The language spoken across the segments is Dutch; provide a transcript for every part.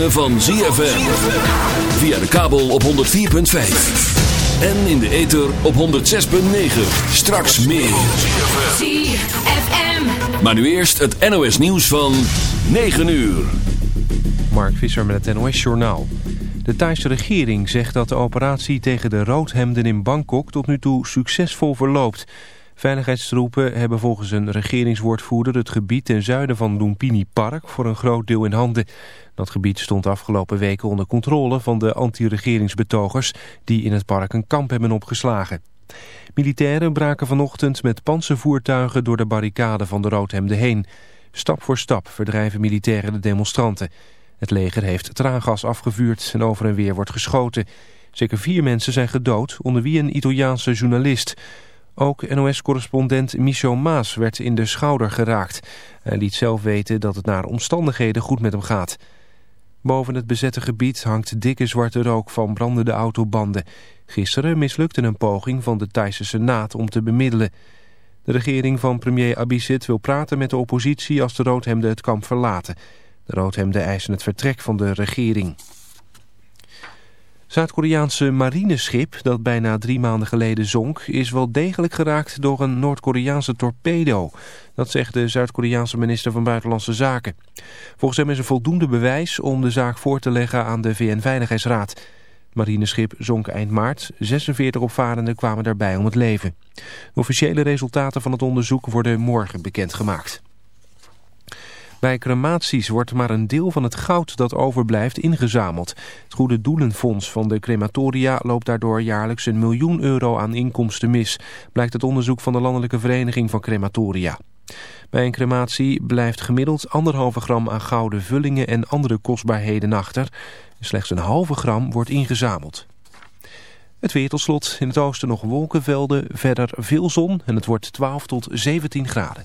Ritme van ZFM. Via de kabel op 104.5. En in de ether op 106.9. Straks meer. ZFM. Maar nu eerst het NOS nieuws van 9 uur. Mark Visser met het NOS Journaal. De Thaise regering zegt dat de operatie tegen de roodhemden in Bangkok tot nu toe succesvol verloopt. Veiligheidstroepen hebben volgens een regeringswoordvoerder het gebied ten zuiden van Lumpini Park voor een groot deel in handen. Dat gebied stond afgelopen weken onder controle van de anti-regeringsbetogers die in het park een kamp hebben opgeslagen. Militairen braken vanochtend met panzervoertuigen door de barricade van de roodhemden heen. Stap voor stap verdrijven militairen de demonstranten. Het leger heeft traangas afgevuurd en over en weer wordt geschoten. Zeker vier mensen zijn gedood, onder wie een Italiaanse journalist. Ook NOS-correspondent Michel Maas werd in de schouder geraakt. Hij liet zelf weten dat het naar omstandigheden goed met hem gaat. Boven het bezette gebied hangt dikke zwarte rook van brandende autobanden. Gisteren mislukte een poging van de Thaise Senaat om te bemiddelen. De regering van premier Abhisit wil praten met de oppositie als de roodhemden het kamp verlaten. De roodhemden eisen het vertrek van de regering. Zuid-Koreaanse marineschip dat bijna drie maanden geleden zonk... is wel degelijk geraakt door een Noord-Koreaanse torpedo. Dat zegt de Zuid-Koreaanse minister van Buitenlandse Zaken. Volgens hem is er voldoende bewijs om de zaak voor te leggen aan de VN-veiligheidsraad. Het marineschip zonk eind maart. 46 opvarenden kwamen daarbij om het leven. De officiële resultaten van het onderzoek worden morgen bekendgemaakt. Bij crematies wordt maar een deel van het goud dat overblijft ingezameld. Het Goede Doelenfonds van de crematoria loopt daardoor jaarlijks een miljoen euro aan inkomsten mis, blijkt het onderzoek van de Landelijke Vereniging van Crematoria. Bij een crematie blijft gemiddeld anderhalve gram aan gouden vullingen en andere kostbaarheden achter. Slechts een halve gram wordt ingezameld. Het weer. In het oosten nog wolkenvelden, verder veel zon en het wordt 12 tot 17 graden.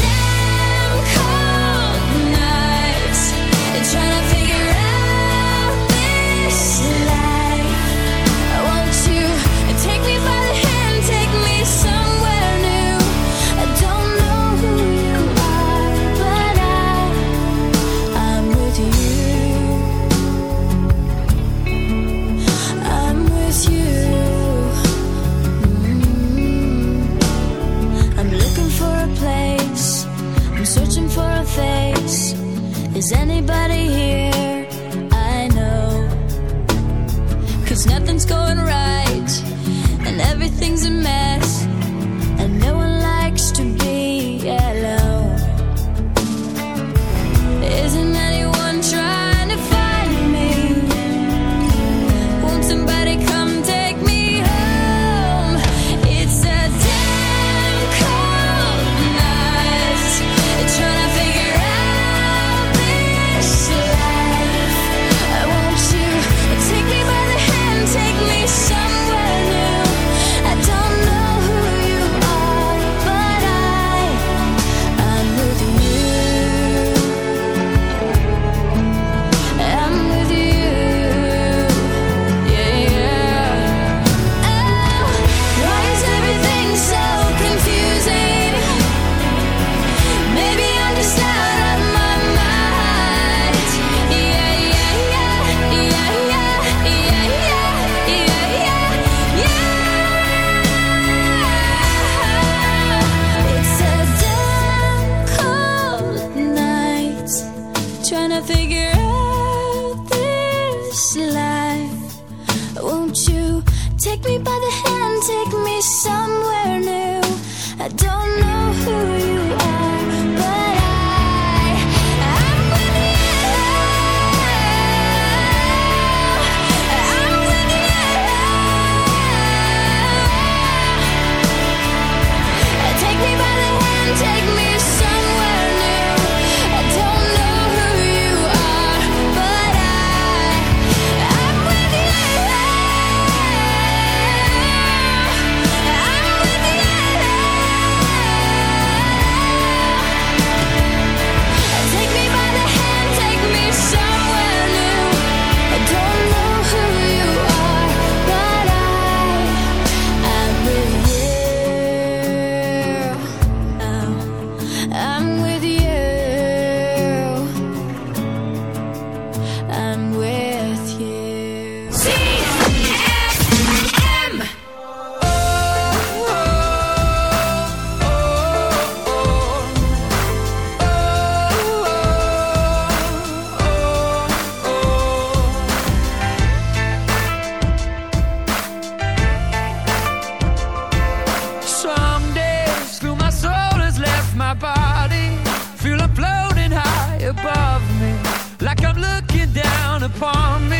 Anybody here? Upon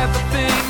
everything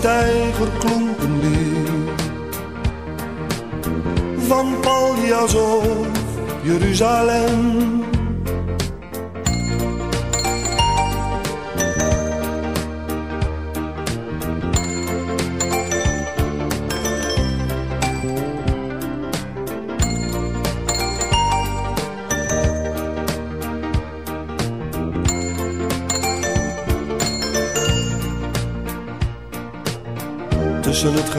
Steiger klonk lied. Van Paljas of Jeruzalem.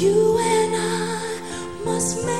You and I must make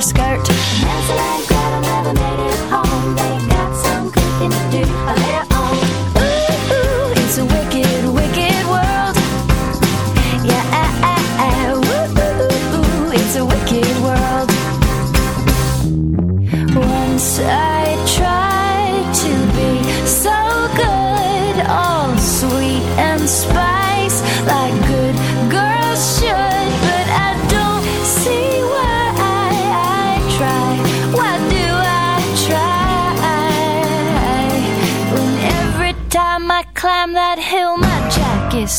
skirt.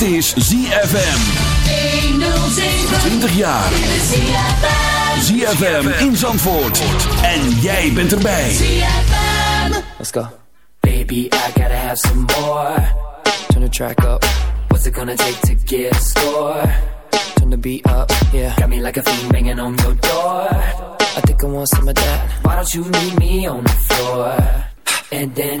Dit is ZFM. 20 jaar. ZFM in Zandvoort. En jij bent erbij. Let's go. Baby, I gotta have some more. Turn the track up. What's it gonna take to get score? Turn the beat up, yeah. Got me like a fiend banging on your door. I think I want some of that. Why don't you meet me on the floor? And then...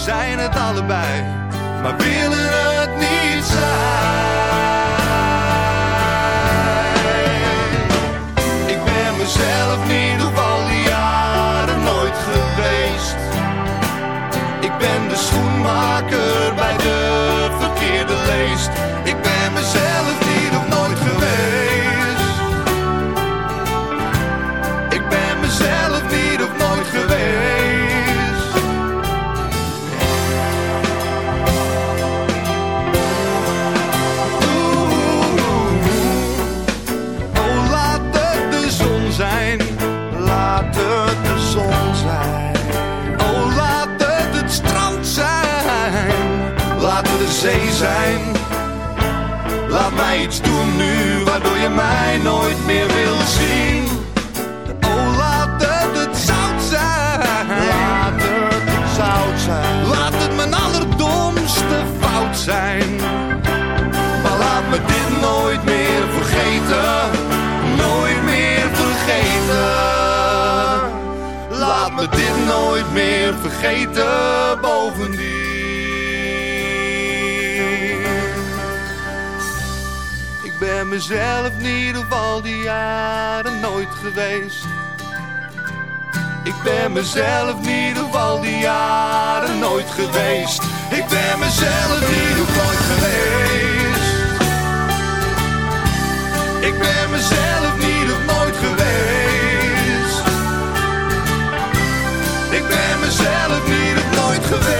zijn het allebei, maar willen het We dit nooit meer vergeten bovendien. Ik ben mezelf niet ieder al die jaren nooit geweest. Ik ben mezelf niet ieder al die jaren nooit geweest. Ik ben mezelf niet nooit geweest. Ik ben mezelf niet nooit geweest. could